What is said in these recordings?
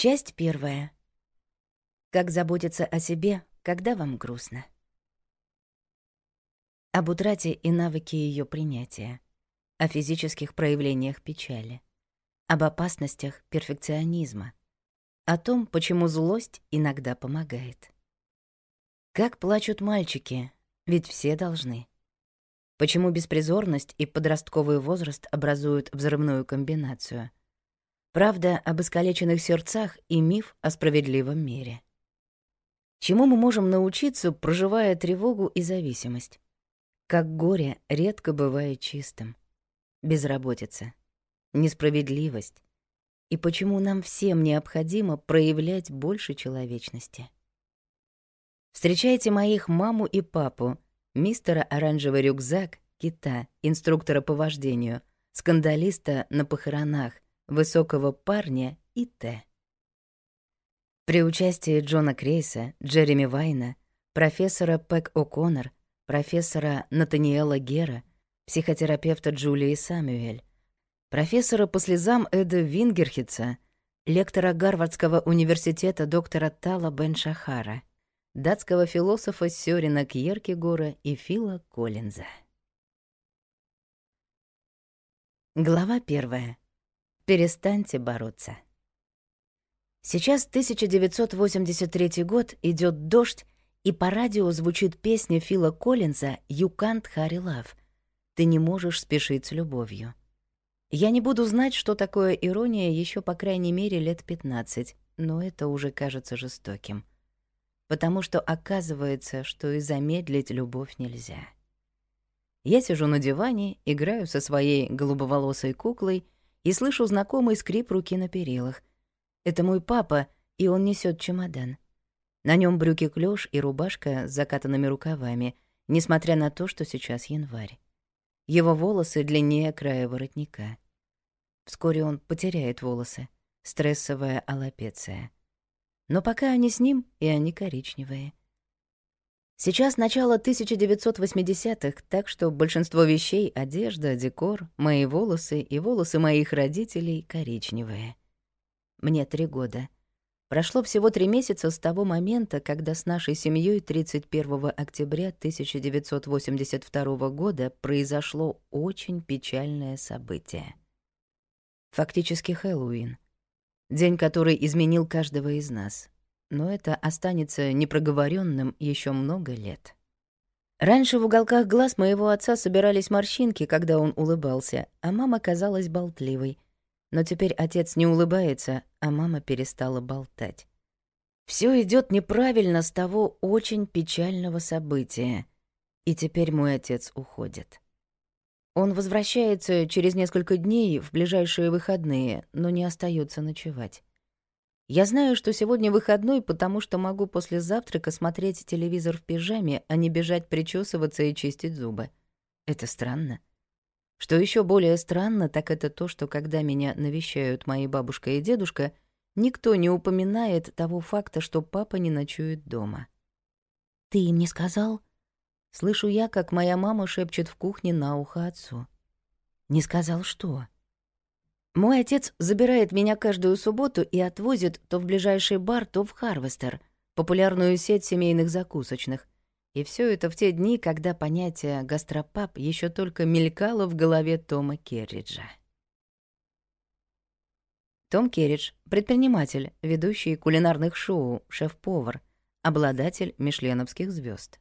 Часть первая. Как заботиться о себе, когда вам грустно. Об утрате и навыке ее принятия. О физических проявлениях печали. Об опасностях перфекционизма. О том, почему злость иногда помогает. Как плачут мальчики, ведь все должны. Почему беспризорность и подростковый возраст образуют взрывную комбинацию — правда об искалеченных сердцах и миф о справедливом мире. Чему мы можем научиться, проживая тревогу и зависимость? Как горе редко бывает чистым. Безработица, несправедливость. И почему нам всем необходимо проявлять больше человечности? Встречайте моих маму и папу, мистера Оранжевый рюкзак, кита, инструктора по вождению, скандалиста на похоронах, высокого парня и Т. При участии Джона Крейса, Джереми Вайна, профессора Пэк О'Коннор, профессора Натаниэла Гера, психотерапевта Джулии Самюэль, профессора по слезам Эда Вингерхитца, лектора Гарвардского университета доктора Тала Бен Шахара, датского философа Сёрина Кьеркегора и Фила Коллинза. Глава первая. Перестаньте бороться. Сейчас 1983 год, идет дождь, и по радио звучит песня Фила Коллинза «You can't hurry love» — «Ты не можешь спешить с любовью». Я не буду знать, что такое ирония, еще по крайней мере лет 15, но это уже кажется жестоким. Потому что оказывается, что и замедлить любовь нельзя. Я сижу на диване, играю со своей голубоволосой куклой — и слышу знакомый скрип руки на перилах. Это мой папа, и он несет чемодан. На нем брюки клеш и рубашка с закатанными рукавами, несмотря на то, что сейчас январь. Его волосы длиннее края воротника. Вскоре он потеряет волосы. Стрессовая аллопеция. Но пока они с ним, и они коричневые. Сейчас начало 1980-х, так что большинство вещей — одежда, декор, мои волосы и волосы моих родителей — коричневые. Мне три года. Прошло всего три месяца с того момента, когда с нашей семьей 31 октября 1982 года произошло очень печальное событие. Фактически Хэллоуин. День, который изменил каждого из нас — но это останется непроговоренным еще много лет. Раньше в уголках глаз моего отца собирались морщинки, когда он улыбался, а мама казалась болтливой. Но теперь отец не улыбается, а мама перестала болтать. Все идет неправильно с того очень печального события. И теперь мой отец уходит. Он возвращается через несколько дней в ближайшие выходные, но не остается ночевать. Я знаю, что сегодня выходной, потому что могу после завтрака смотреть телевизор в пижаме, а не бежать причесываться и чистить зубы. Это странно. Что еще более странно, так это то, что когда меня навещают мои бабушка и дедушка, никто не упоминает того факта, что папа не ночует дома. «Ты им не сказал?» Слышу я, как моя мама шепчет в кухне на ухо отцу. «Не сказал что?» Мой отец забирает меня каждую субботу и отвозит то в ближайший бар, то в Харвестер, популярную сеть семейных закусочных. И все это в те дни, когда понятие «гастропаб» еще только мелькало в голове Тома Керриджа. Том Керридж — предприниматель, ведущий кулинарных шоу, шеф-повар, обладатель мишленовских звезд.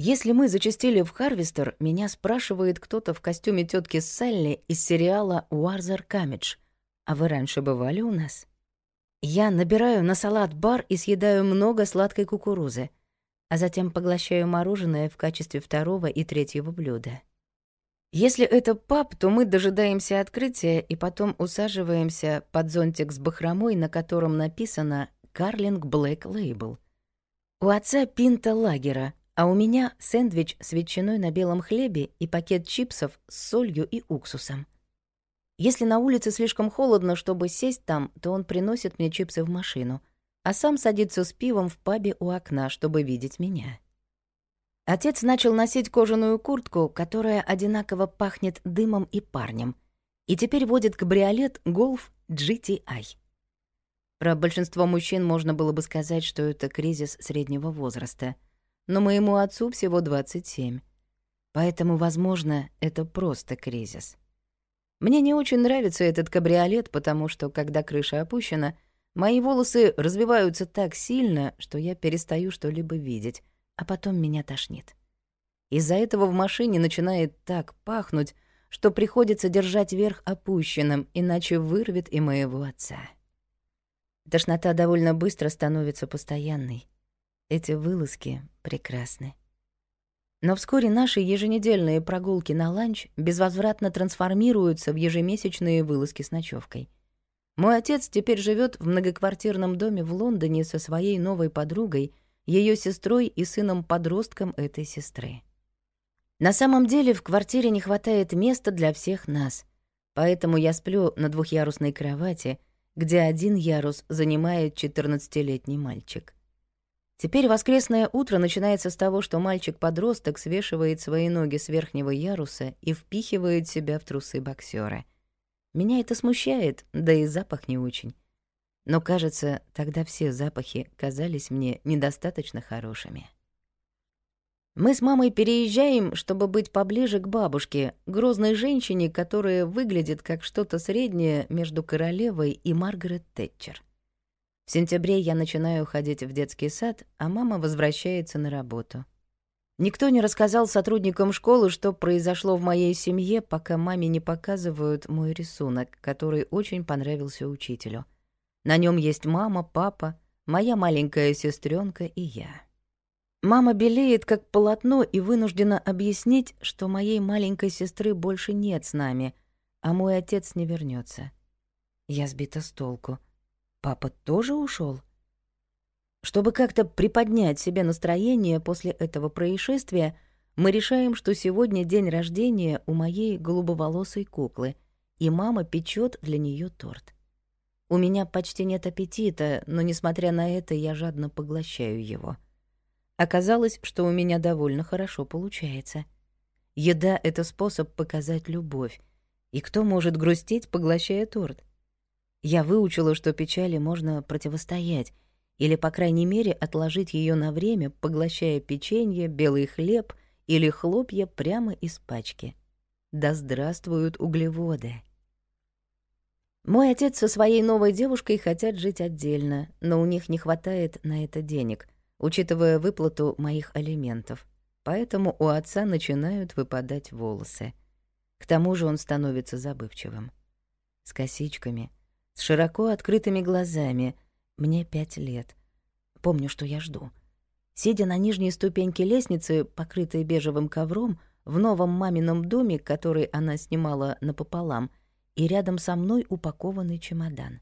Если мы зачастили в Харвестер, меня спрашивает кто-то в костюме тетки Салли из сериала «Уарзер Камидж». «А вы раньше бывали у нас?» Я набираю на салат бар и съедаю много сладкой кукурузы, а затем поглощаю мороженое в качестве второго и третьего блюда. Если это паб, то мы дожидаемся открытия и потом усаживаемся под зонтик с бахромой, на котором написано «Карлинг Блэк Лейбл». У отца пинта лагера, а у меня сэндвич с ветчиной на белом хлебе и пакет чипсов с солью и уксусом. Если на улице слишком холодно, чтобы сесть там, то он приносит мне чипсы в машину, а сам садится с пивом в пабе у окна, чтобы видеть меня. Отец начал носить кожаную куртку, которая одинаково пахнет дымом и парнем, и теперь водит кабриолет Golf GTI. Про большинство мужчин можно было бы сказать, что это кризис среднего возраста — но моему отцу всего 27. Поэтому, возможно, это просто кризис. Мне не очень нравится этот кабриолет, потому что, когда крыша опущена, мои волосы развиваются так сильно, что я перестаю что-либо видеть, а потом меня тошнит. Из-за этого в машине начинает так пахнуть, что приходится держать верх опущенным, иначе вырвет и моего отца. Тошнота довольно быстро становится постоянной. Эти вылазки прекрасны. Но вскоре наши еженедельные прогулки на ланч безвозвратно трансформируются в ежемесячные вылазки с ночевкой. Мой отец теперь живет в многоквартирном доме в Лондоне со своей новой подругой, ее сестрой и сыном-подростком этой сестры. На самом деле в квартире не хватает места для всех нас, поэтому я сплю на двухъярусной кровати, где один ярус занимает 14-летний мальчик. Теперь воскресное утро начинается с того, что мальчик-подросток свешивает свои ноги с верхнего яруса и впихивает себя в трусы боксера. Меня это смущает, да и запах не очень. Но, кажется, тогда все запахи казались мне недостаточно хорошими. Мы с мамой переезжаем, чтобы быть поближе к бабушке, грозной женщине, которая выглядит как что-то среднее между королевой и Маргарет Тэтчер. В сентябре я начинаю ходить в детский сад, а мама возвращается на работу. Никто не рассказал сотрудникам школы, что произошло в моей семье, пока маме не показывают мой рисунок, который очень понравился учителю. На нем есть мама, папа, моя маленькая сестренка и я. Мама белеет как полотно и вынуждена объяснить, что моей маленькой сестры больше нет с нами, а мой отец не вернется. Я сбита с толку. Папа тоже ушел. Чтобы как-то приподнять себе настроение после этого происшествия, мы решаем, что сегодня день рождения у моей голубоволосой куклы, и мама печет для нее торт. У меня почти нет аппетита, но, несмотря на это, я жадно поглощаю его. Оказалось, что у меня довольно хорошо получается. Еда — это способ показать любовь. И кто может грустить, поглощая торт? Я выучила, что печали можно противостоять, или, по крайней мере, отложить ее на время, поглощая печенье, белый хлеб или хлопья прямо из пачки. Да здравствуют углеводы! Мой отец со своей новой девушкой хотят жить отдельно, но у них не хватает на это денег, учитывая выплату моих алиментов. Поэтому у отца начинают выпадать волосы. К тому же он становится забывчивым. С косичками — с широко открытыми глазами. Мне пять лет. Помню, что я жду. Сидя на нижней ступеньке лестницы, покрытой бежевым ковром, в новом мамином доме, который она снимала напополам, и рядом со мной упакованный чемодан.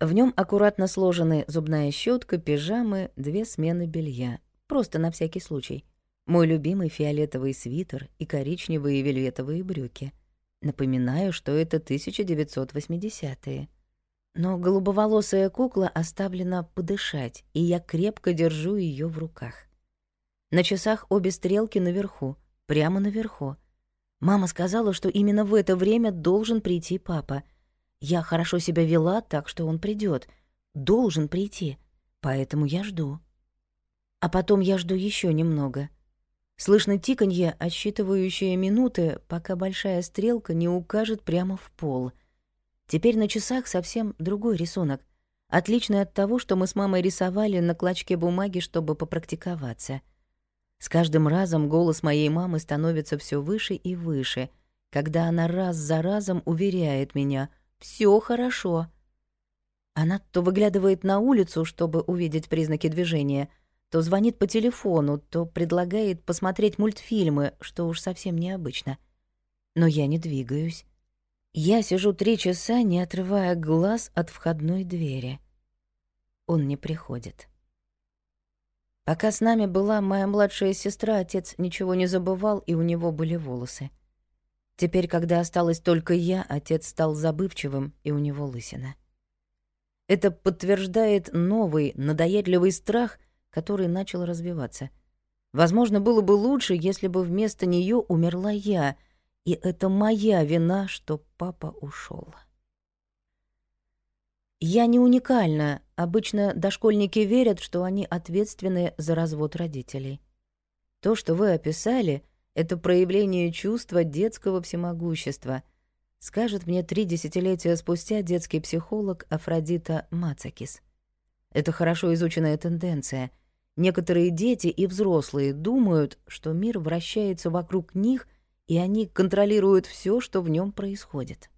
В нем аккуратно сложены зубная щетка, пижамы, две смены белья. Просто на всякий случай. Мой любимый фиолетовый свитер и коричневые вельветовые брюки. Напоминаю, что это 1980-е. Но голубоволосая кукла оставлена подышать, и я крепко держу ее в руках. На часах обе стрелки наверху, прямо наверху. Мама сказала, что именно в это время должен прийти папа. Я хорошо себя вела, так что он придет. Должен прийти. Поэтому я жду. А потом я жду еще немного. Слышно тиканье, отсчитывающее минуты, пока большая стрелка не укажет прямо в пол — Теперь на часах совсем другой рисунок, отличный от того, что мы с мамой рисовали на клочке бумаги, чтобы попрактиковаться. С каждым разом голос моей мамы становится все выше и выше, когда она раз за разом уверяет меня «все хорошо». Она то выглядывает на улицу, чтобы увидеть признаки движения, то звонит по телефону, то предлагает посмотреть мультфильмы, что уж совсем необычно. Но я не двигаюсь. Я сижу три часа, не отрывая глаз от входной двери. Он не приходит. Пока с нами была моя младшая сестра, отец ничего не забывал, и у него были волосы. Теперь, когда осталась только я, отец стал забывчивым, и у него лысина. Это подтверждает новый, надоедливый страх, который начал развиваться. Возможно, было бы лучше, если бы вместо нее умерла я — и это моя вина, что папа ушел. Я не уникальна. Обычно дошкольники верят, что они ответственны за развод родителей. То, что вы описали, это проявление чувства детского всемогущества, скажет мне три десятилетия спустя детский психолог Афродита Мацакис. Это хорошо изученная тенденция. Некоторые дети и взрослые думают, что мир вращается вокруг них и они контролируют все, что в нем происходит.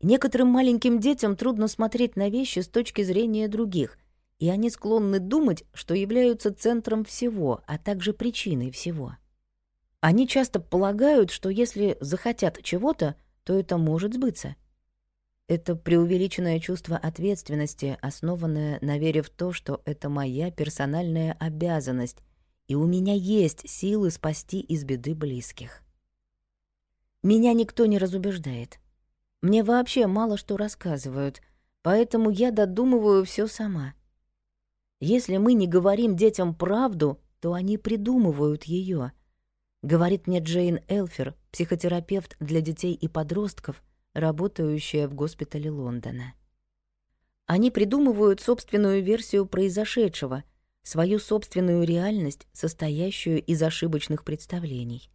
Некоторым маленьким детям трудно смотреть на вещи с точки зрения других, и они склонны думать, что являются центром всего, а также причиной всего. Они часто полагают, что если захотят чего-то, то это может сбыться. Это преувеличенное чувство ответственности, основанное на вере в то, что это моя персональная обязанность, и у меня есть силы спасти из беды близких. Меня никто не разубеждает. Мне вообще мало что рассказывают, поэтому я додумываю все сама. Если мы не говорим детям правду, то они придумывают ее. Говорит мне Джейн Элфер, психотерапевт для детей и подростков, работающая в госпитале Лондона. Они придумывают собственную версию произошедшего, свою собственную реальность, состоящую из ошибочных представлений.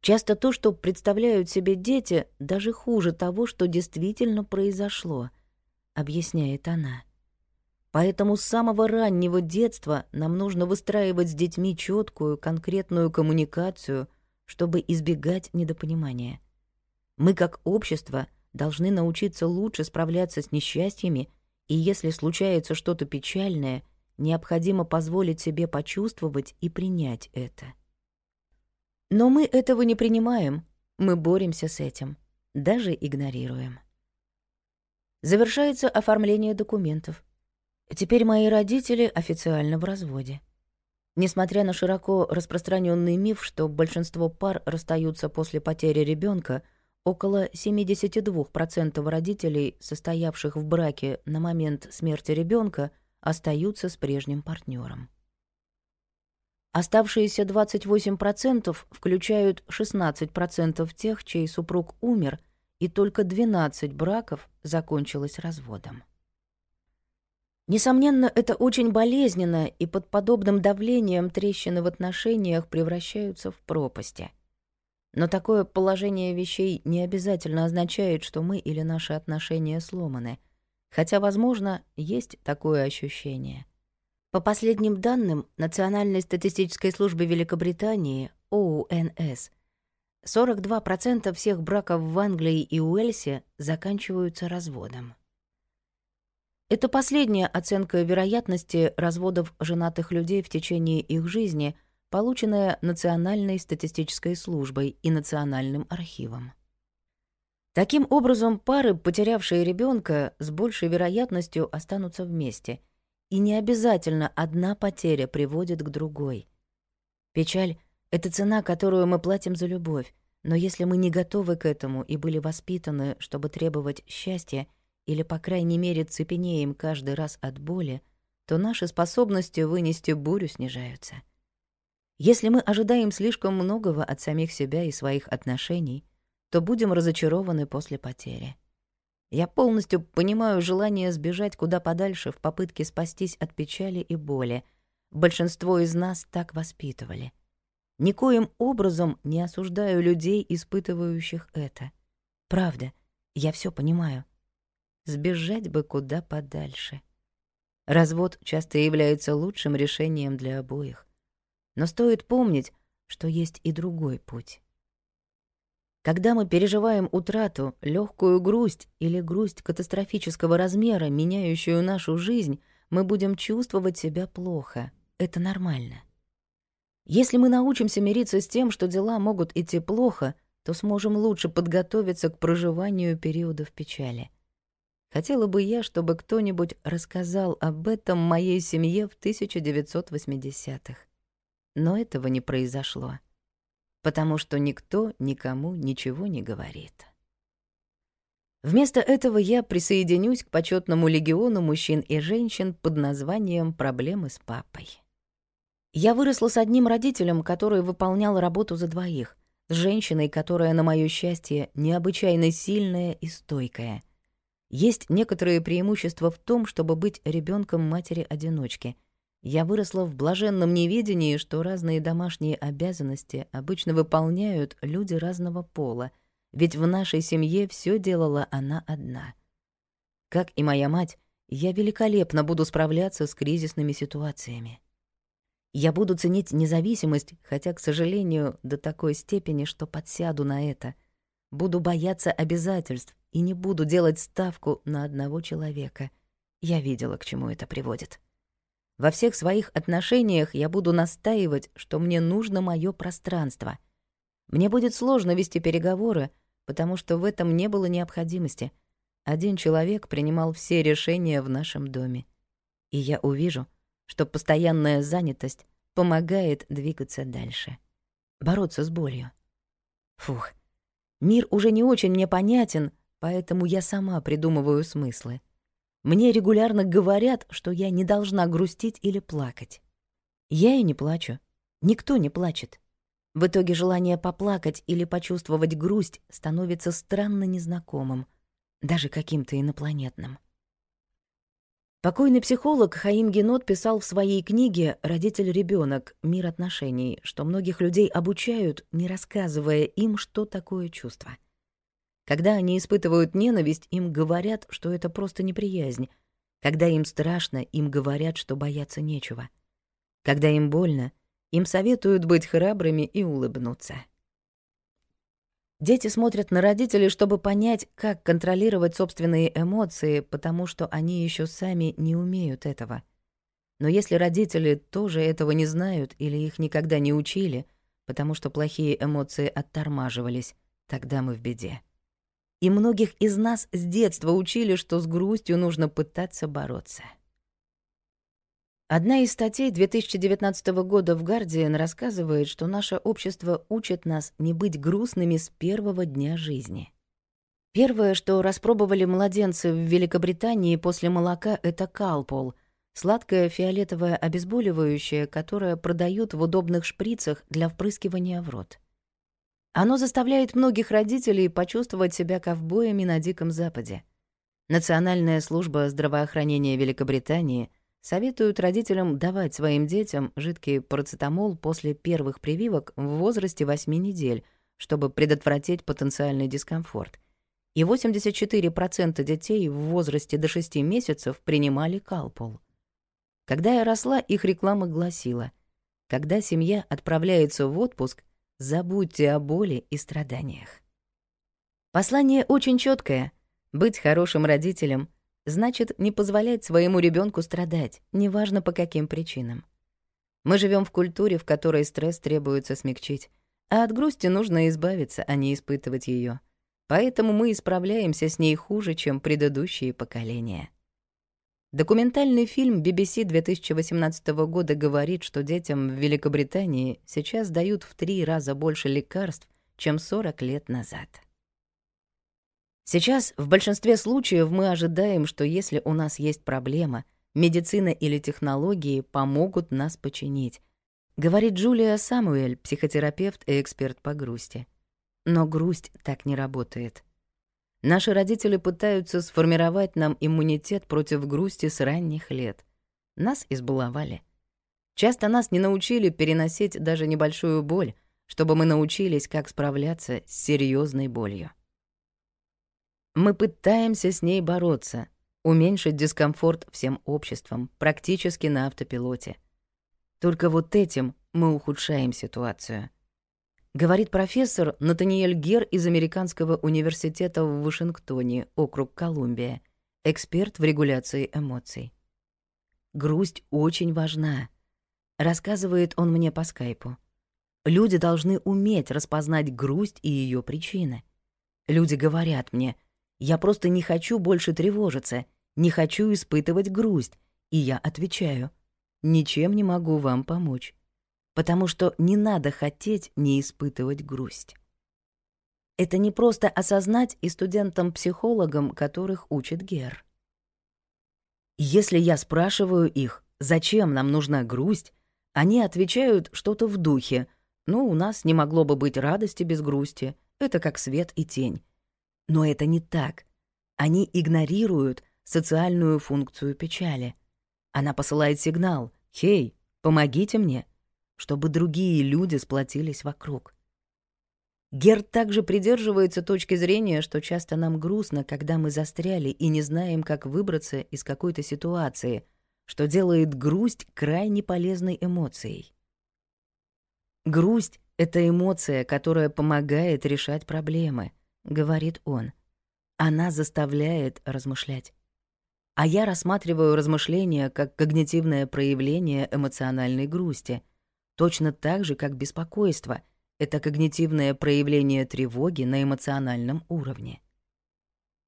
Часто то, что представляют себе дети, даже хуже того, что действительно произошло, объясняет она. Поэтому с самого раннего детства нам нужно выстраивать с детьми четкую, конкретную коммуникацию, чтобы избегать недопонимания. Мы как общество должны научиться лучше справляться с несчастьями, и если случается что-то печальное, необходимо позволить себе почувствовать и принять это. Но мы этого не принимаем, мы боремся с этим, даже игнорируем. Завершается оформление документов. Теперь мои родители официально в разводе. Несмотря на широко распространенный миф, что большинство пар расстаются после потери ребенка, около 72% родителей, состоявших в браке на момент смерти ребенка, остаются с прежним партнером. Оставшиеся 28% включают 16% тех, чей супруг умер, и только 12 браков закончилось разводом. Несомненно, это очень болезненно, и под подобным давлением трещины в отношениях превращаются в пропасти. Но такое положение вещей не обязательно означает, что мы или наши отношения сломаны, хотя, возможно, есть такое ощущение — по последним данным Национальной статистической службы Великобритании, ОУНС, 42% всех браков в Англии и Уэльсе заканчиваются разводом. Это последняя оценка вероятности разводов женатых людей в течение их жизни, полученная Национальной статистической службой и Национальным архивом. Таким образом, пары, потерявшие ребенка, с большей вероятностью останутся вместе, и не обязательно одна потеря приводит к другой. Печаль — это цена, которую мы платим за любовь, но если мы не готовы к этому и были воспитаны, чтобы требовать счастья, или, по крайней мере, цепенеем каждый раз от боли, то наши способности вынести бурю снижаются. Если мы ожидаем слишком многого от самих себя и своих отношений, то будем разочарованы после потери. Я полностью понимаю желание сбежать куда подальше в попытке спастись от печали и боли. Большинство из нас так воспитывали. Никоим образом не осуждаю людей, испытывающих это. Правда, я все понимаю. Сбежать бы куда подальше. Развод часто является лучшим решением для обоих. Но стоит помнить, что есть и другой путь. Когда мы переживаем утрату, легкую грусть или грусть катастрофического размера, меняющую нашу жизнь, мы будем чувствовать себя плохо. Это нормально. Если мы научимся мириться с тем, что дела могут идти плохо, то сможем лучше подготовиться к проживанию периодов печали. Хотела бы я, чтобы кто-нибудь рассказал об этом моей семье в 1980-х. Но этого не произошло потому что никто никому ничего не говорит. Вместо этого я присоединюсь к почетному легиону мужчин и женщин под названием «Проблемы с папой». Я выросла с одним родителем, который выполнял работу за двоих, с женщиной, которая, на моё счастье, необычайно сильная и стойкая. Есть некоторые преимущества в том, чтобы быть ребёнком матери-одиночки — я выросла в блаженном неведении, что разные домашние обязанности обычно выполняют люди разного пола, ведь в нашей семье все делала она одна. Как и моя мать, я великолепно буду справляться с кризисными ситуациями. Я буду ценить независимость, хотя, к сожалению, до такой степени, что подсяду на это. Буду бояться обязательств и не буду делать ставку на одного человека. Я видела, к чему это приводит. Во всех своих отношениях я буду настаивать, что мне нужно мое пространство. Мне будет сложно вести переговоры, потому что в этом не было необходимости. Один человек принимал все решения в нашем доме. И я увижу, что постоянная занятость помогает двигаться дальше. Бороться с болью. Фух, мир уже не очень мне понятен, поэтому я сама придумываю смыслы. Мне регулярно говорят, что я не должна грустить или плакать. Я и не плачу. Никто не плачет. В итоге желание поплакать или почувствовать грусть становится странно незнакомым, даже каким-то инопланетным. Покойный психолог Хаим Генот писал в своей книге «Родитель-ребенок. Мир отношений», что многих людей обучают, не рассказывая им, что такое чувство — когда они испытывают ненависть, им говорят, что это просто неприязнь. Когда им страшно, им говорят, что бояться нечего. Когда им больно, им советуют быть храбрыми и улыбнуться. Дети смотрят на родителей, чтобы понять, как контролировать собственные эмоции, потому что они еще сами не умеют этого. Но если родители тоже этого не знают или их никогда не учили, потому что плохие эмоции оттормаживались, тогда мы в беде и многих из нас с детства учили, что с грустью нужно пытаться бороться. Одна из статей 2019 года в «Гардиан» рассказывает, что наше общество учит нас не быть грустными с первого дня жизни. Первое, что распробовали младенцы в Великобритании после молока, это калпол — сладкое фиолетовое обезболивающее, которое продают в удобных шприцах для впрыскивания в рот. Оно заставляет многих родителей почувствовать себя ковбоями на Диком Западе. Национальная служба здравоохранения Великобритании советует родителям давать своим детям жидкий парацетамол после первых прививок в возрасте 8 недель, чтобы предотвратить потенциальный дискомфорт. И 84% детей в возрасте до 6 месяцев принимали калпол. Когда я росла, их реклама гласила, когда семья отправляется в отпуск, Забудьте о боли и страданиях. Послание очень четкое. Быть хорошим родителем значит не позволять своему ребенку страдать, неважно по каким причинам. Мы живем в культуре, в которой стресс требуется смягчить, а от грусти нужно избавиться, а не испытывать ее. Поэтому мы исправляемся с ней хуже, чем предыдущие поколения. Документальный фильм BBC 2018 года говорит, что детям в Великобритании сейчас дают в три раза больше лекарств, чем 40 лет назад. Сейчас в большинстве случаев мы ожидаем, что если у нас есть проблема, медицина или технологии помогут нас починить, говорит Джулия Самуэль, психотерапевт и эксперт по грусти. Но грусть так не работает — Наши родители пытаются сформировать нам иммунитет против грусти с ранних лет. Нас избаловали. Часто нас не научили переносить даже небольшую боль, чтобы мы научились, как справляться с серьезной болью. Мы пытаемся с ней бороться, уменьшить дискомфорт всем обществом, практически на автопилоте. Только вот этим мы ухудшаем ситуацию — говорит профессор Натаниэль Гер из Американского университета в Вашингтоне, округ Колумбия, эксперт в регуляции эмоций. «Грусть очень важна», — рассказывает он мне по скайпу. «Люди должны уметь распознать грусть и ее причины. Люди говорят мне, я просто не хочу больше тревожиться, не хочу испытывать грусть, и я отвечаю, ничем не могу вам помочь потому что не надо хотеть не испытывать грусть. Это не просто осознать и студентам-психологам, которых учит Гер. Если я спрашиваю их, зачем нам нужна грусть, они отвечают что-то в духе. Ну, у нас не могло бы быть радости без грусти. Это как свет и тень. Но это не так. Они игнорируют социальную функцию печали. Она посылает сигнал «Хей, помогите мне» чтобы другие люди сплотились вокруг. Герд также придерживается точки зрения, что часто нам грустно, когда мы застряли и не знаем, как выбраться из какой-то ситуации, что делает грусть крайне полезной эмоцией. «Грусть — это эмоция, которая помогает решать проблемы», — говорит он. «Она заставляет размышлять». А я рассматриваю размышления как когнитивное проявление эмоциональной грусти — Точно так же, как беспокойство — это когнитивное проявление тревоги на эмоциональном уровне.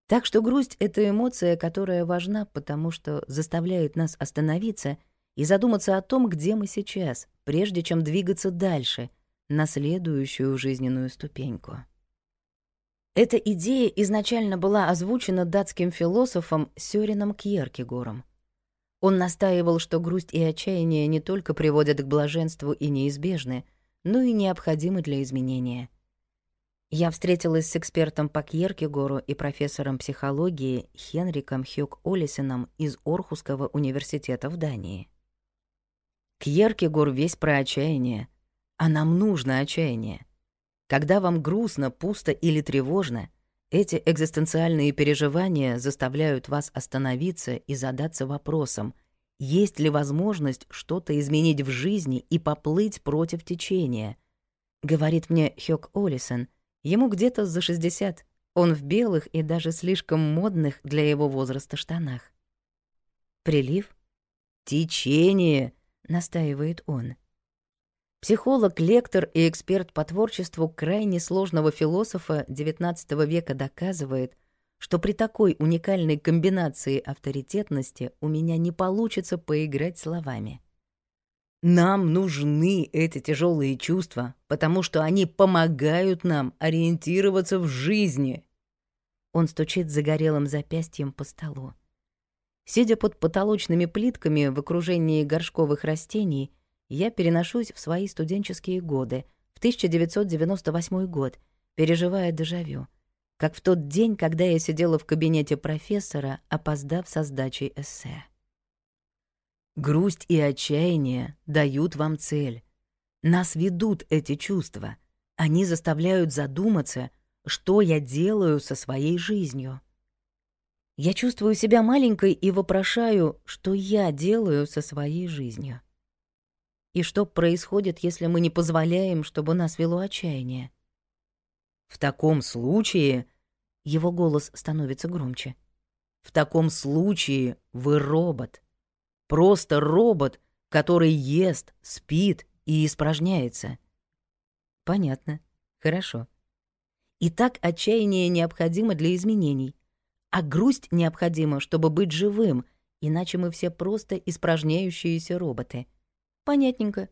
Так что грусть — это эмоция, которая важна, потому что заставляет нас остановиться и задуматься о том, где мы сейчас, прежде чем двигаться дальше, на следующую жизненную ступеньку. Эта идея изначально была озвучена датским философом Сёрином Кьеркегором — он настаивал, что грусть и отчаяние не только приводят к блаженству и неизбежны, но и необходимы для изменения. Я встретилась с экспертом по Кьеркегору и профессором психологии Хенриком Хюк Олисеном из Орхусского университета в Дании. Кьеркегор весь про отчаяние, а нам нужно отчаяние. Когда вам грустно, пусто или тревожно — эти экзистенциальные переживания заставляют вас остановиться и задаться вопросом, есть ли возможность что-то изменить в жизни и поплыть против течения. Говорит мне Хёк Олисон, ему где-то за 60. Он в белых и даже слишком модных для его возраста штанах. Прилив? Течение, настаивает он. Психолог, лектор и эксперт по творчеству крайне сложного философа XIX века доказывает, что при такой уникальной комбинации авторитетности у меня не получится поиграть словами. Нам нужны эти тяжелые чувства, потому что они помогают нам ориентироваться в жизни. Он стучит загорелым запястьем по столу. Сидя под потолочными плитками в окружении горшковых растений, я переношусь в свои студенческие годы, в 1998 год, переживая дежавю, как в тот день, когда я сидела в кабинете профессора, опоздав со сдачей эссе. Грусть и отчаяние дают вам цель. Нас ведут эти чувства. Они заставляют задуматься, что я делаю со своей жизнью. Я чувствую себя маленькой и вопрошаю, что я делаю со своей жизнью и что происходит, если мы не позволяем, чтобы нас вело отчаяние. В таком случае... Его голос становится громче. В таком случае вы робот. Просто робот, который ест, спит и испражняется. Понятно. Хорошо. Итак, отчаяние необходимо для изменений, а грусть необходима, чтобы быть живым, иначе мы все просто испражняющиеся роботы — Понятненько.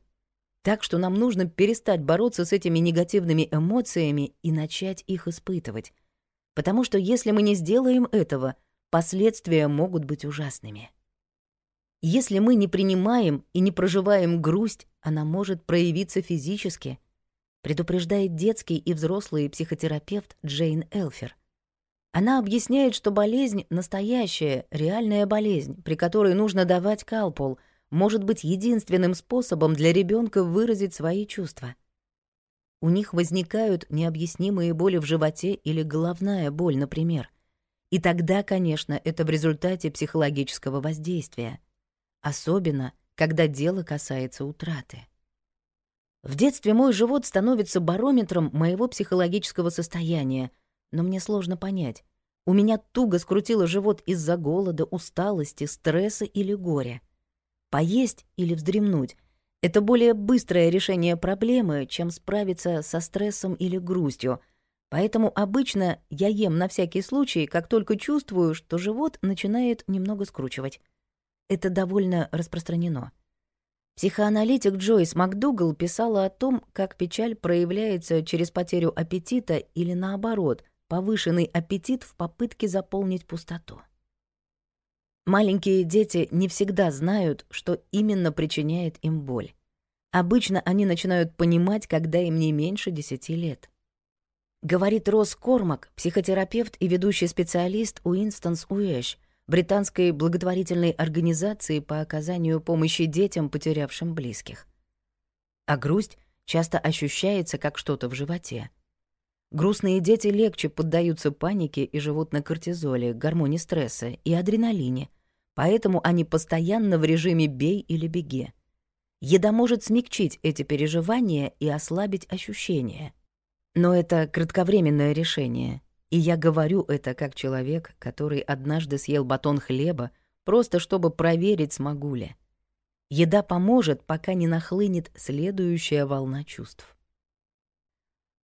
Так что нам нужно перестать бороться с этими негативными эмоциями и начать их испытывать. Потому что если мы не сделаем этого, последствия могут быть ужасными. Если мы не принимаем и не проживаем грусть, она может проявиться физически, предупреждает детский и взрослый психотерапевт Джейн Элфер. Она объясняет, что болезнь — настоящая, реальная болезнь, при которой нужно давать калпол, может быть единственным способом для ребенка выразить свои чувства. У них возникают необъяснимые боли в животе или головная боль, например. И тогда, конечно, это в результате психологического воздействия. Особенно, когда дело касается утраты. В детстве мой живот становится барометром моего психологического состояния, но мне сложно понять, у меня туго скрутило живот из-за голода, усталости, стресса или горя поесть или вздремнуть. Это более быстрое решение проблемы, чем справиться со стрессом или грустью. Поэтому обычно я ем на всякий случай, как только чувствую, что живот начинает немного скручивать. Это довольно распространено. Психоаналитик Джойс МакДугал писала о том, как печаль проявляется через потерю аппетита или наоборот, повышенный аппетит в попытке заполнить пустоту. Маленькие дети не всегда знают, что именно причиняет им боль. Обычно они начинают понимать, когда им не меньше 10 лет. Говорит Росс Кормак, психотерапевт и ведущий специалист Уинстонс Уэш, британской благотворительной организации по оказанию помощи детям, потерявшим близких. А грусть часто ощущается как что-то в животе. Грустные дети легче поддаются панике и живут на кортизоле, гормоне стресса и адреналине, поэтому они постоянно в режиме «бей или беги». Еда может смягчить эти переживания и ослабить ощущения. Но это кратковременное решение, и я говорю это как человек, который однажды съел батон хлеба, просто чтобы проверить, смогу ли. Еда поможет, пока не нахлынет следующая волна чувств.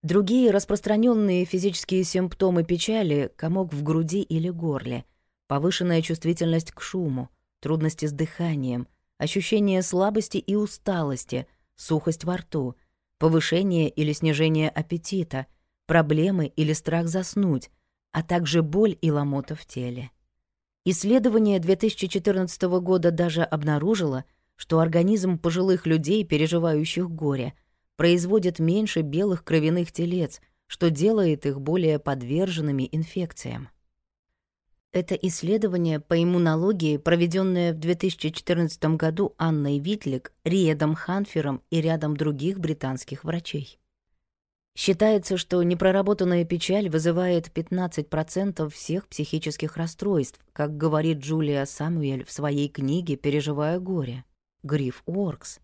Другие распространенные физические симптомы печали — комок в груди или горле, повышенная чувствительность к шуму, трудности с дыханием, ощущение слабости и усталости, сухость во рту, повышение или снижение аппетита, проблемы или страх заснуть, а также боль и ломота в теле. Исследование 2014 года даже обнаружило, что организм пожилых людей, переживающих горе, производит меньше белых кровяных телец, что делает их более подверженными инфекциям. Это исследование по иммунологии, проведенное в 2014 году Анной Витлик, Риедом Ханфером и рядом других британских врачей. Считается, что непроработанная печаль вызывает 15% всех психических расстройств, как говорит Джулия Самуэль в своей книге «Переживая горе» Гриф Оркс.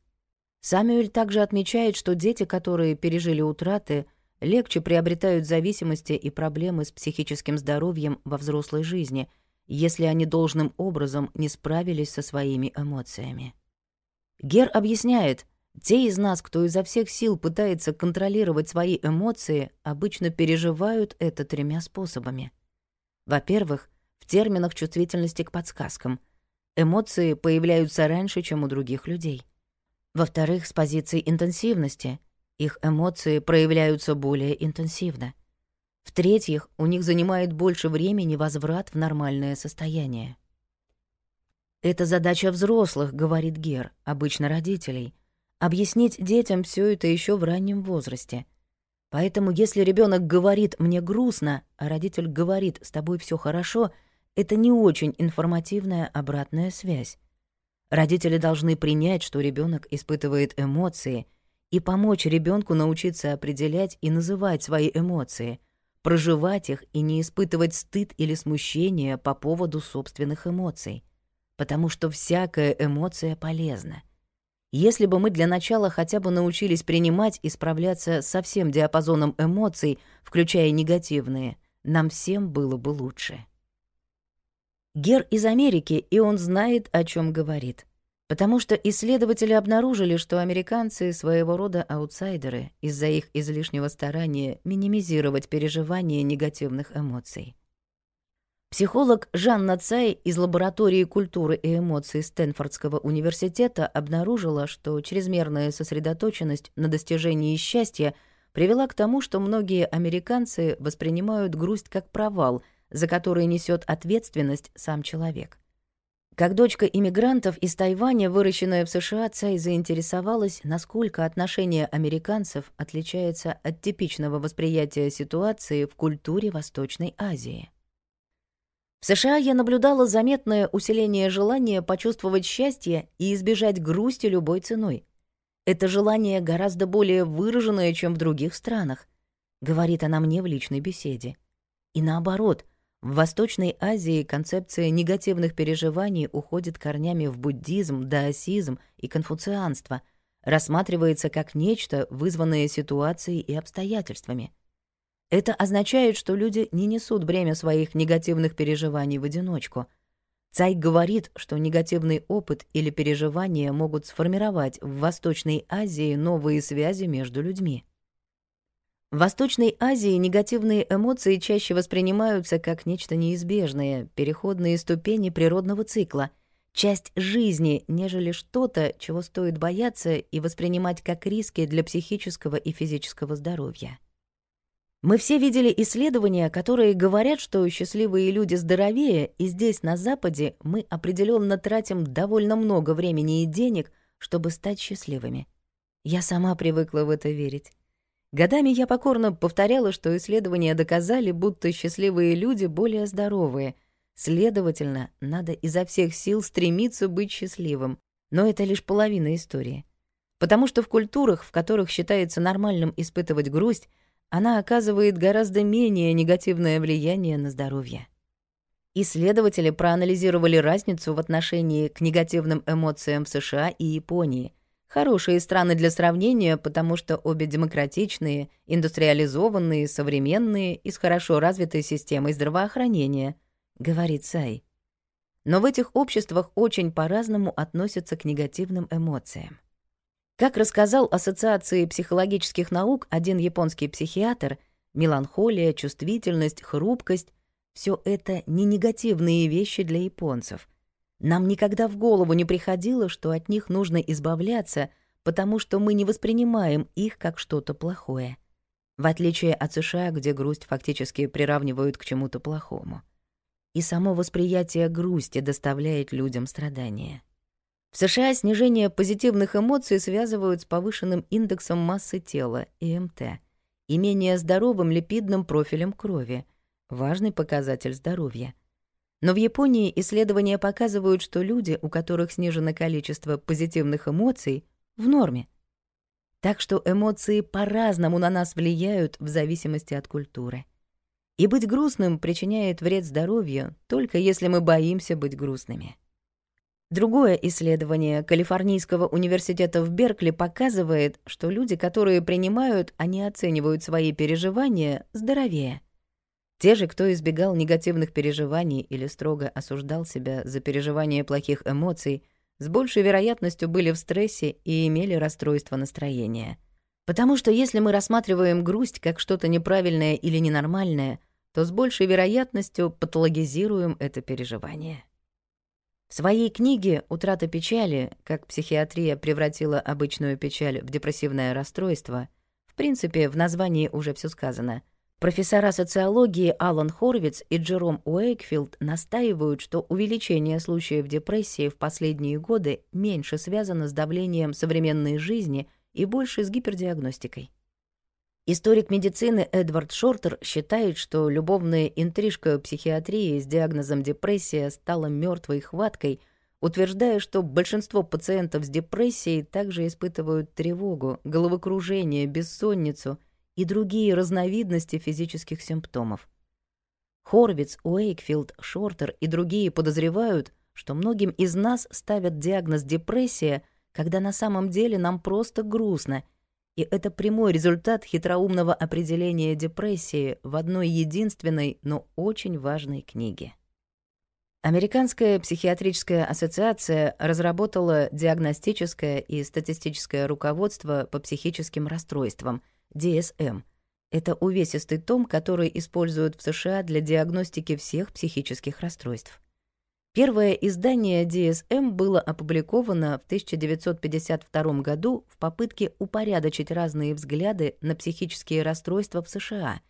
Самуэль также отмечает, что дети, которые пережили утраты – легче приобретают зависимости и проблемы с психическим здоровьем во взрослой жизни, если они должным образом не справились со своими эмоциями. Гер объясняет, те из нас, кто изо всех сил пытается контролировать свои эмоции, обычно переживают это тремя способами. Во-первых, в терминах чувствительности к подсказкам. Эмоции появляются раньше, чем у других людей. Во-вторых, с позиции интенсивности. Их эмоции проявляются более интенсивно. В-третьих, у них занимает больше времени возврат в нормальное состояние. «Это задача взрослых», — говорит Гер, обычно родителей, «объяснить детям все это еще в раннем возрасте». Поэтому если ребенок говорит «мне грустно», а родитель говорит «с тобой все хорошо», это не очень информативная обратная связь. Родители должны принять, что ребенок испытывает эмоции — и помочь ребенку научиться определять и называть свои эмоции, проживать их и не испытывать стыд или смущение по поводу собственных эмоций, потому что всякая эмоция полезна. Если бы мы для начала хотя бы научились принимать и справляться со всем диапазоном эмоций, включая негативные, нам всем было бы лучше. Гер из Америки, и он знает, о чем говорит. Потому что исследователи обнаружили, что американцы своего рода аутсайдеры из-за их излишнего старания минимизировать переживание негативных эмоций. Психолог Жанна Цай из лаборатории культуры и эмоций Стэнфордского университета обнаружила, что чрезмерная сосредоточенность на достижении счастья привела к тому, что многие американцы воспринимают грусть как провал, за который несет ответственность сам человек. Как дочка иммигрантов из Тайваня, выращенная в США, Цай заинтересовалась, насколько отношение американцев отличается от типичного восприятия ситуации в культуре Восточной Азии. В США я наблюдала заметное усиление желания почувствовать счастье и избежать грусти любой ценой. Это желание гораздо более выраженное, чем в других странах, говорит она мне в личной беседе. И наоборот — в Восточной Азии концепция негативных переживаний уходит корнями в буддизм, даосизм и конфуцианство, рассматривается как нечто, вызванное ситуацией и обстоятельствами. Это означает, что люди не несут бремя своих негативных переживаний в одиночку. Цай говорит, что негативный опыт или переживания могут сформировать в Восточной Азии новые связи между людьми. В Восточной Азии негативные эмоции чаще воспринимаются как нечто неизбежное, переходные ступени природного цикла, часть жизни, нежели что-то, чего стоит бояться и воспринимать как риски для психического и физического здоровья. Мы все видели исследования, которые говорят, что счастливые люди здоровее, и здесь, на Западе, мы определенно тратим довольно много времени и денег, чтобы стать счастливыми. Я сама привыкла в это верить. Годами я покорно повторяла, что исследования доказали, будто счастливые люди более здоровые. Следовательно, надо изо всех сил стремиться быть счастливым. Но это лишь половина истории. Потому что в культурах, в которых считается нормальным испытывать грусть, она оказывает гораздо менее негативное влияние на здоровье. Исследователи проанализировали разницу в отношении к негативным эмоциям в США и Японии, Хорошие страны для сравнения, потому что обе демократичные, индустриализованные, современные и с хорошо развитой системой здравоохранения, говорит Сай. Но в этих обществах очень по-разному относятся к негативным эмоциям. Как рассказал Ассоциации психологических наук один японский психиатр, меланхолия, чувствительность, хрупкость — все это не негативные вещи для японцев — нам никогда в голову не приходило, что от них нужно избавляться, потому что мы не воспринимаем их как что-то плохое. В отличие от США, где грусть фактически приравнивают к чему-то плохому. И само восприятие грусти доставляет людям страдания. В США снижение позитивных эмоций связывают с повышенным индексом массы тела, ИМТ, и менее здоровым липидным профилем крови, важный показатель здоровья — но в Японии исследования показывают, что люди, у которых снижено количество позитивных эмоций, в норме. Так что эмоции по-разному на нас влияют в зависимости от культуры. И быть грустным причиняет вред здоровью, только если мы боимся быть грустными. Другое исследование Калифорнийского университета в Беркли показывает, что люди, которые принимают, они оценивают свои переживания здоровее – те же, кто избегал негативных переживаний или строго осуждал себя за переживание плохих эмоций, с большей вероятностью были в стрессе и имели расстройство настроения. Потому что если мы рассматриваем грусть как что-то неправильное или ненормальное, то с большей вероятностью патологизируем это переживание. В своей книге «Утрата печали. Как психиатрия превратила обычную печаль в депрессивное расстройство» в принципе, в названии уже все сказано — Профессора социологии Алан Хорвиц и Джером Уэйкфилд настаивают, что увеличение случаев депрессии в последние годы меньше связано с давлением современной жизни и больше с гипердиагностикой. Историк медицины Эдвард Шортер считает, что любовная интрижка психиатрии с диагнозом депрессия стала мертвой хваткой, утверждая, что большинство пациентов с депрессией также испытывают тревогу, головокружение, бессонницу – и другие разновидности физических симптомов. Хорвиц, Уэйкфилд, Шортер и другие подозревают, что многим из нас ставят диагноз депрессия, когда на самом деле нам просто грустно, и это прямой результат хитроумного определения депрессии в одной единственной, но очень важной книге. Американская психиатрическая ассоциация разработала диагностическое и статистическое руководство по психическим расстройствам — DSM. Эм. Это увесистый том, который используют в США для диагностики всех психических расстройств. Первое издание DSM эм было опубликовано в 1952 году в попытке упорядочить разные взгляды на психические расстройства в США.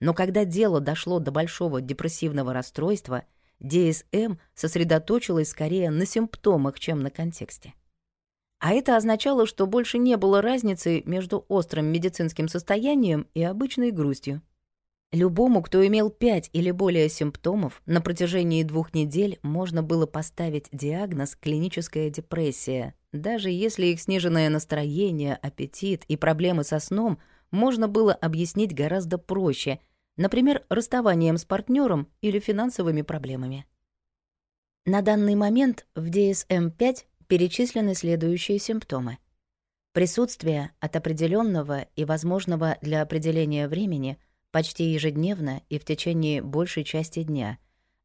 Но когда дело дошло до большого депрессивного расстройства, DSM эм сосредоточилась скорее на симптомах, чем на контексте. А это означало, что больше не было разницы между острым медицинским состоянием и обычной грустью. Любому, кто имел пять или более симптомов, на протяжении двух недель можно было поставить диагноз «клиническая депрессия», даже если их сниженное настроение, аппетит и проблемы со сном можно было объяснить гораздо проще, например, расставанием с партнером или финансовыми проблемами. На данный момент в DSM-5 перечислены следующие симптомы. Присутствие от определенного и возможного для определения времени почти ежедневно и в течение большей части дня,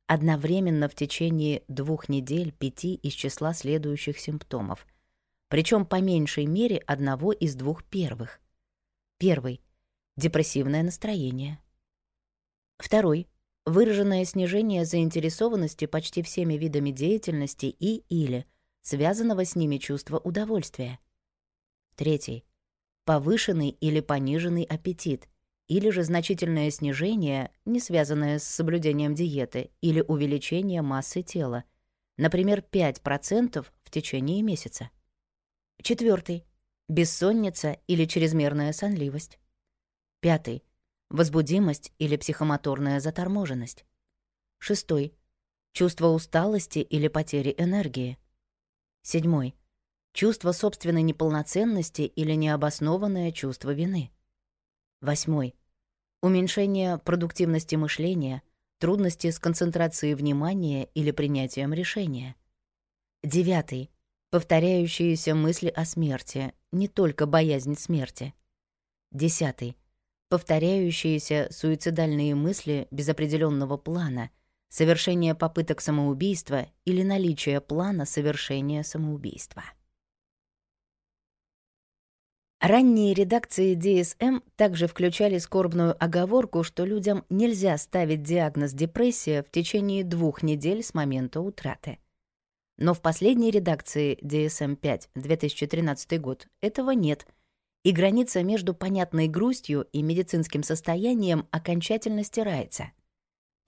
одновременно в течение двух недель пяти из числа следующих симптомов, причем по меньшей мере одного из двух первых. Первый — депрессивное настроение. Второй — выраженное снижение заинтересованности почти всеми видами деятельности и или — связанного с ними чувства удовольствия. Третий. Повышенный или пониженный аппетит, или же значительное снижение, не связанное с соблюдением диеты или увеличение массы тела, например, 5% в течение месяца. Четвертый. Бессонница или чрезмерная сонливость. Пятый. Возбудимость или психомоторная заторможенность. Шестой. Чувство усталости или потери энергии. Седьмой. Чувство собственной неполноценности или необоснованное чувство вины. Восьмой. Уменьшение продуктивности мышления, трудности с концентрацией внимания или принятием решения. Девятый. Повторяющиеся мысли о смерти, не только боязнь смерти. Десятый. Повторяющиеся суицидальные мысли без определенного плана — совершение попыток самоубийства или наличие плана совершения самоубийства. Ранние редакции DSM также включали скорбную оговорку, что людям нельзя ставить диагноз депрессия в течение двух недель с момента утраты. Но в последней редакции DSM-5 2013 год этого нет, и граница между понятной грустью и медицинским состоянием окончательно стирается.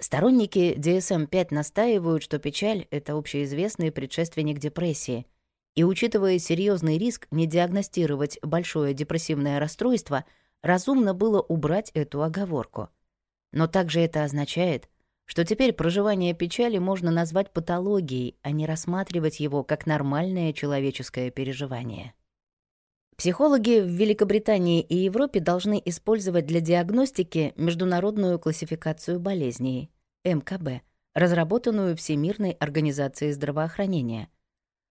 Сторонники DSM-5 эм настаивают, что печаль — это общеизвестный предшественник депрессии. И учитывая серьезный риск не диагностировать большое депрессивное расстройство, разумно было убрать эту оговорку. Но также это означает, что теперь проживание печали можно назвать патологией, а не рассматривать его как нормальное человеческое переживание. Психологи в Великобритании и Европе должны использовать для диагностики международную классификацию болезней МКБ, разработанную Всемирной организацией здравоохранения.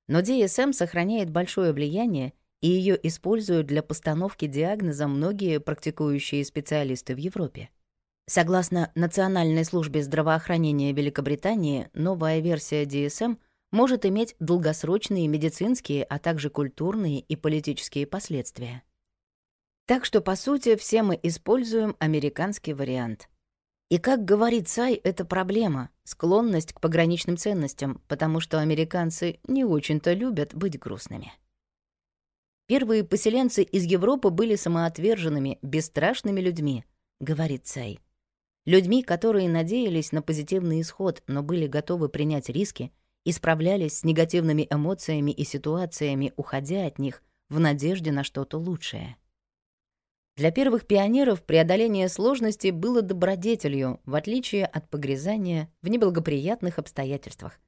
Но DSM эм сохраняет большое влияние, и ее используют для постановки диагноза многие практикующие специалисты в Европе. Согласно Национальной службе здравоохранения Великобритании, новая версия DSM эм может иметь долгосрочные медицинские, а также культурные и политические последствия. Так что, по сути, все мы используем американский вариант. И, как говорит Сай, это проблема — склонность к пограничным ценностям, потому что американцы не очень-то любят быть грустными. Первые поселенцы из Европы были самоотверженными, бесстрашными людьми, говорит Цай. Людьми, которые надеялись на позитивный исход, но были готовы принять риски и справлялись с негативными эмоциями и ситуациями, уходя от них в надежде на что-то лучшее. Для первых пионеров преодоление сложностей было добродетелью, в отличие от погрязания в неблагоприятных обстоятельствах.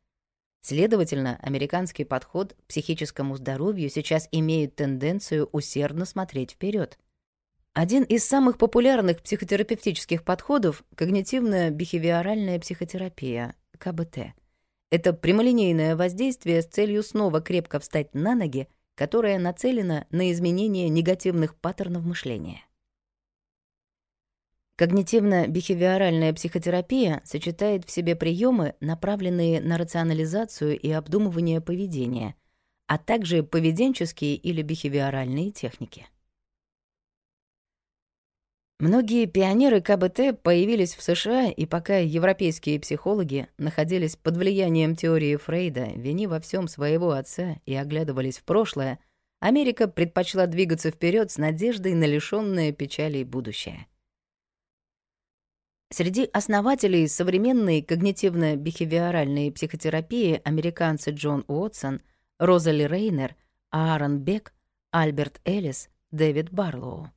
Следовательно, американский подход к психическому здоровью сейчас имеет тенденцию усердно смотреть вперед. Один из самых популярных психотерапевтических подходов — когнитивно-бихевиоральная психотерапия, КБТ. Это прямолинейное воздействие с целью снова крепко встать на ноги которая нацелена на изменение негативных паттернов мышления. Когнитивно-бихевиоральная психотерапия сочетает в себе приемы, направленные на рационализацию и обдумывание поведения, а также поведенческие или бихевиоральные техники. Многие пионеры КБТ появились в США, и пока европейские психологи находились под влиянием теории Фрейда, вини во всем своего отца и оглядывались в прошлое, Америка предпочла двигаться вперед с надеждой на лишённое печалей будущее. Среди основателей современной когнитивно-бихевиоральной психотерапии американцы Джон Уотсон, Розали Рейнер, Аарон Бек, Альберт Эллис, Дэвид Барлоу.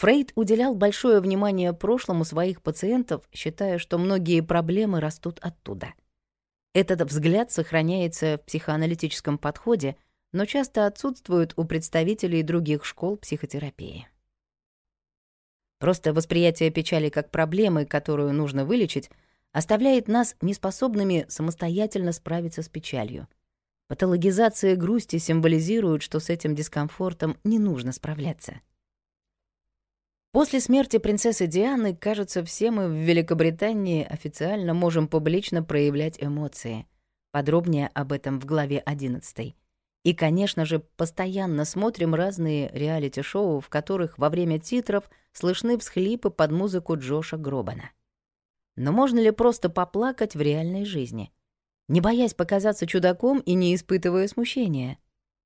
Фрейд уделял большое внимание прошлому своих пациентов, считая, что многие проблемы растут оттуда. Этот взгляд сохраняется в психоаналитическом подходе, но часто отсутствует у представителей других школ психотерапии. Просто восприятие печали как проблемы, которую нужно вылечить, оставляет нас неспособными самостоятельно справиться с печалью. Патологизация грусти символизирует, что с этим дискомфортом не нужно справляться. После смерти принцессы Дианы, кажется, все мы в Великобритании официально можем публично проявлять эмоции. Подробнее об этом в главе 11. И, конечно же, постоянно смотрим разные реалити-шоу, в которых во время титров слышны всхлипы под музыку Джоша Гробана. Но можно ли просто поплакать в реальной жизни? Не боясь показаться чудаком и не испытывая смущения?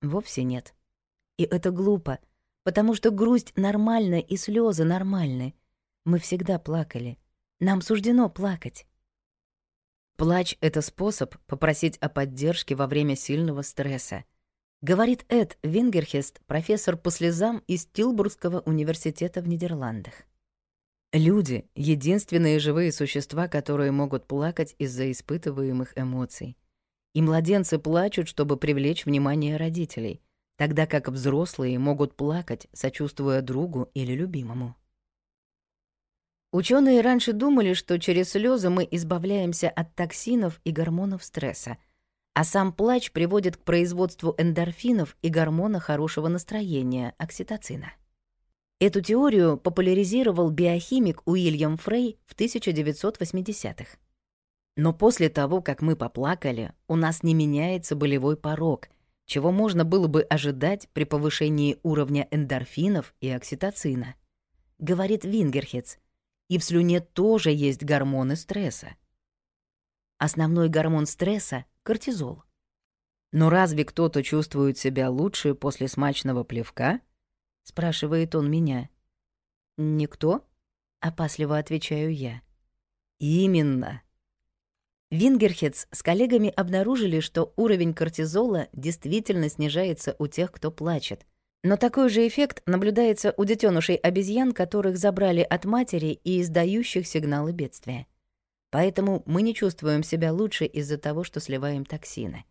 Вовсе нет. И это глупо — потому что грусть нормальна и слезы нормальны. Мы всегда плакали. Нам суждено плакать. Плач — это способ попросить о поддержке во время сильного стресса. Говорит Эд Вингерхест, профессор по слезам из Тилбургского университета в Нидерландах. Люди — единственные живые существа, которые могут плакать из-за испытываемых эмоций. И младенцы плачут, чтобы привлечь внимание родителей тогда как взрослые могут плакать, сочувствуя другу или любимому. Ученые раньше думали, что через слезы мы избавляемся от токсинов и гормонов стресса, а сам плач приводит к производству эндорфинов и гормона хорошего настроения — окситоцина. Эту теорию популяризировал биохимик Уильям Фрей в 1980-х. Но после того, как мы поплакали, у нас не меняется болевой порог, чего можно было бы ожидать при повышении уровня эндорфинов и окситоцина, говорит Вингерхец. И в слюне тоже есть гормоны стресса. Основной гормон стресса — кортизол. Но разве кто-то чувствует себя лучше после смачного плевка? спрашивает он меня. Никто? опасливо отвечаю я. Именно. Вингерхец с коллегами обнаружили, что уровень кортизола действительно снижается у тех, кто плачет. Но такой же эффект наблюдается у детенышей обезьян, которых забрали от матери и издающих сигналы бедствия. Поэтому мы не чувствуем себя лучше из-за того, что сливаем токсины.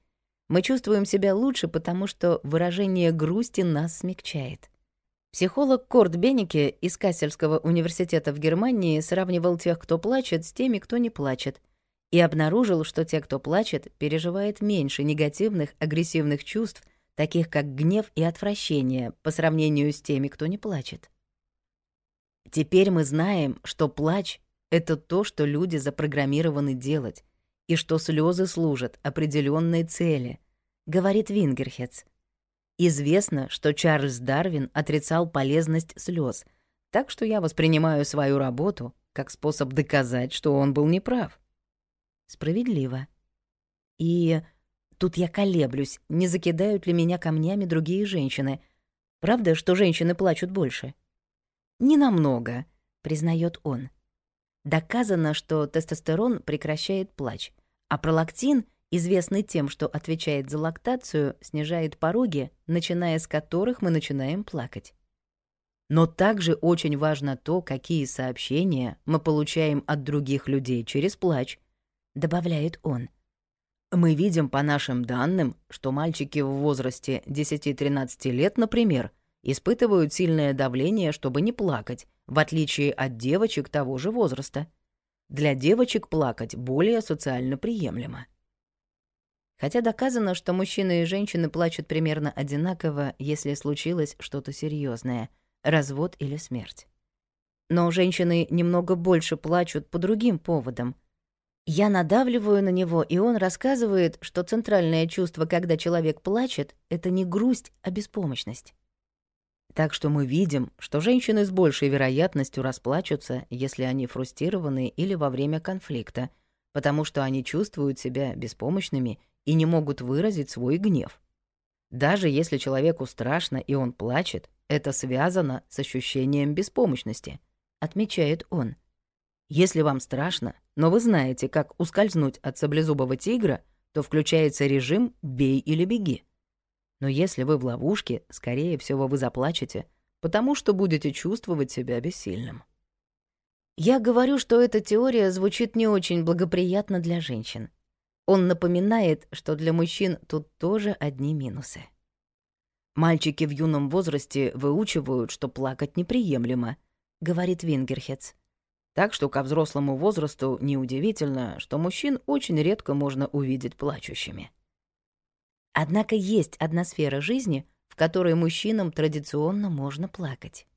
Мы чувствуем себя лучше, потому что выражение грусти нас смягчает. Психолог Корт Беннике из Кассельского университета в Германии сравнивал тех, кто плачет, с теми, кто не плачет — и обнаружил, что те, кто плачет, переживает меньше негативных, агрессивных чувств, таких как гнев и отвращение, по сравнению с теми, кто не плачет. Теперь мы знаем, что плач — это то, что люди запрограммированы делать, и что слезы служат определенной цели, говорит Вингерхец. Известно, что Чарльз Дарвин отрицал полезность слез, так что я воспринимаю свою работу как способ доказать, что он был неправ. Справедливо. И тут я колеблюсь, не закидают ли меня камнями другие женщины. Правда, что женщины плачут больше? Не намного, признает он. Доказано, что тестостерон прекращает плач, а пролактин, известный тем, что отвечает за лактацию, снижает пороги, начиная с которых мы начинаем плакать. Но также очень важно то, какие сообщения мы получаем от других людей через плач —— добавляет он. «Мы видим по нашим данным, что мальчики в возрасте 10-13 лет, например, испытывают сильное давление, чтобы не плакать, в отличие от девочек того же возраста. Для девочек плакать более социально приемлемо. Хотя доказано, что мужчины и женщины плачут примерно одинаково, если случилось что-то серьезное, развод или смерть. Но женщины немного больше плачут по другим поводам — я надавливаю на него, и он рассказывает, что центральное чувство, когда человек плачет, это не грусть, а беспомощность. Так что мы видим, что женщины с большей вероятностью расплачутся, если они фрустрированы или во время конфликта, потому что они чувствуют себя беспомощными и не могут выразить свой гнев. Даже если человеку страшно и он плачет, это связано с ощущением беспомощности, отмечает он. Если вам страшно, но вы знаете, как ускользнуть от саблезубого тигра, то включается режим «бей или беги». Но если вы в ловушке, скорее всего, вы заплачете, потому что будете чувствовать себя бессильным. Я говорю, что эта теория звучит не очень благоприятно для женщин. Он напоминает, что для мужчин тут тоже одни минусы. Мальчики в юном возрасте выучивают, что плакать неприемлемо, говорит Вингерхец. Так что ко взрослому возрасту неудивительно, что мужчин очень редко можно увидеть плачущими. Однако есть одна сфера жизни, в которой мужчинам традиционно можно плакать.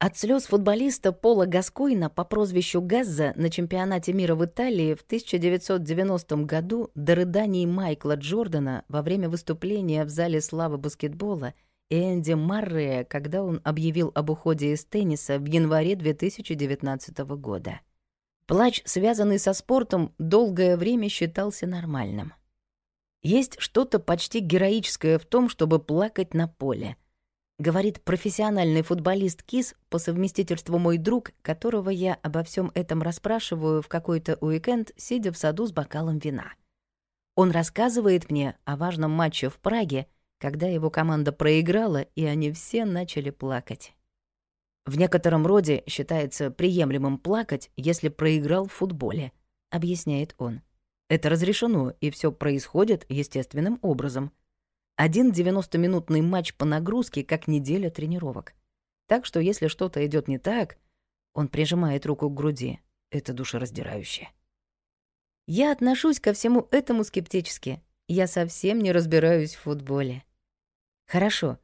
От слез футболиста Пола Гаскойна по прозвищу Газза на чемпионате мира в Италии в 1990 году до рыданий Майкла Джордана во время выступления в зале славы баскетбола Энди Марре, когда он объявил об уходе из тенниса в январе 2019 года. Плач, связанный со спортом, долгое время считался нормальным. Есть что-то почти героическое в том, чтобы плакать на поле, говорит профессиональный футболист Кис, по совместительству мой друг, которого я обо всем этом расспрашиваю в какой-то уикенд, сидя в саду с бокалом вина. Он рассказывает мне о важном матче в Праге — когда его команда проиграла, и они все начали плакать. В некотором роде считается приемлемым плакать, если проиграл в футболе, объясняет он. Это разрешено, и все происходит естественным образом. Один 90-минутный матч по нагрузке, как неделя тренировок. Так что если что-то идет не так, он прижимает руку к груди. Это душераздирающе. Я отношусь ко всему этому скептически, я совсем не разбираюсь в футболе. Хорошо.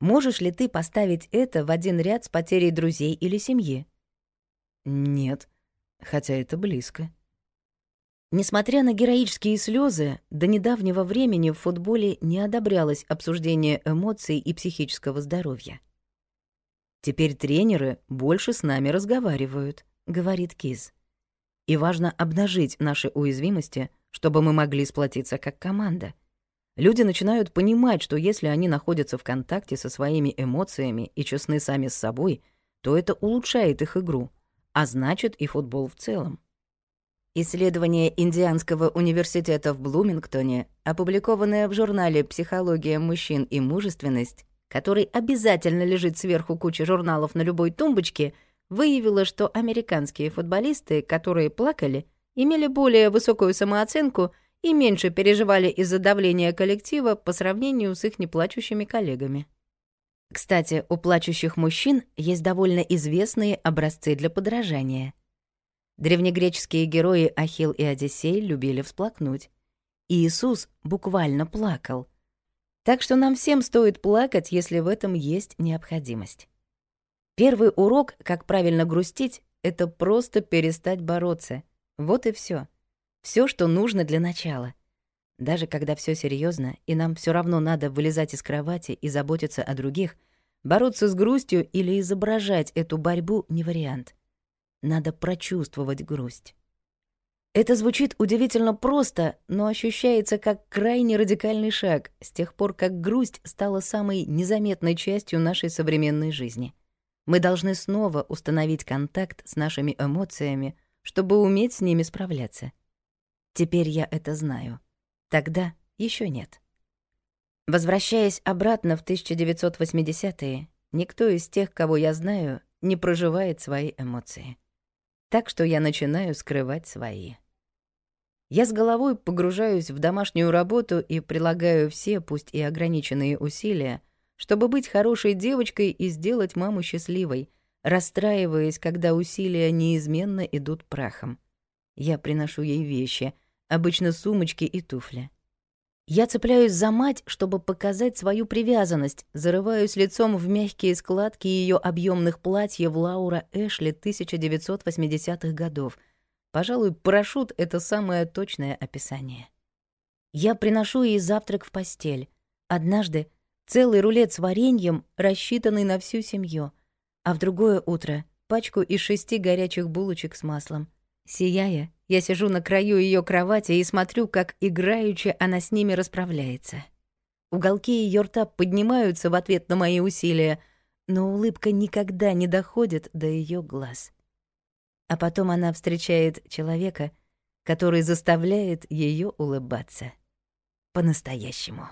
Можешь ли ты поставить это в один ряд с потерей друзей или семьи? Нет, хотя это близко. Несмотря на героические слезы, до недавнего времени в футболе не одобрялось обсуждение эмоций и психического здоровья. «Теперь тренеры больше с нами разговаривают», — говорит Киз. «И важно обнажить наши уязвимости, чтобы мы могли сплотиться как команда. Люди начинают понимать, что если они находятся в контакте со своими эмоциями и честны сами с собой, то это улучшает их игру, а значит и футбол в целом. Исследование Индианского университета в Блумингтоне, опубликованное в журнале «Психология мужчин и мужественность», который обязательно лежит сверху кучи журналов на любой тумбочке, выявило, что американские футболисты, которые плакали, имели более высокую самооценку и меньше переживали из-за давления коллектива по сравнению с их неплачущими коллегами. Кстати, у плачущих мужчин есть довольно известные образцы для подражания. Древнегреческие герои Ахилл и Одиссей любили всплакнуть. Иисус буквально плакал. Так что нам всем стоит плакать, если в этом есть необходимость. Первый урок, как правильно грустить, это просто перестать бороться — вот и все. Все, что нужно для начала. Даже когда все серьезно и нам все равно надо вылезать из кровати и заботиться о других, бороться с грустью или изображать эту борьбу не вариант. Надо прочувствовать грусть. Это звучит удивительно просто, но ощущается как крайне радикальный шаг с тех пор, как грусть стала самой незаметной частью нашей современной жизни. Мы должны снова установить контакт с нашими эмоциями, чтобы уметь с ними справляться. Теперь я это знаю. Тогда еще нет. Возвращаясь обратно в 1980-е, никто из тех, кого я знаю, не проживает свои эмоции. Так что я начинаю скрывать свои. Я с головой погружаюсь в домашнюю работу и прилагаю все, пусть и ограниченные усилия, чтобы быть хорошей девочкой и сделать маму счастливой, расстраиваясь, когда усилия неизменно идут прахом. Я приношу ей вещи, обычно сумочки и туфли. Я цепляюсь за мать, чтобы показать свою привязанность, зарываюсь лицом в мягкие складки ее объемных платьев Лаура Эшли 1980-х годов. Пожалуй, парашют — это самое точное описание. Я приношу ей завтрак в постель. Однажды целый рулет с вареньем, рассчитанный на всю семью а в другое утро пачку из шести горячих булочек с маслом. Сияя, я сижу на краю ее кровати и смотрю, как играючи она с ними расправляется. Уголки ее рта поднимаются в ответ на мои усилия, но улыбка никогда не доходит до ее глаз. А потом она встречает человека, который заставляет ее улыбаться. По-настоящему.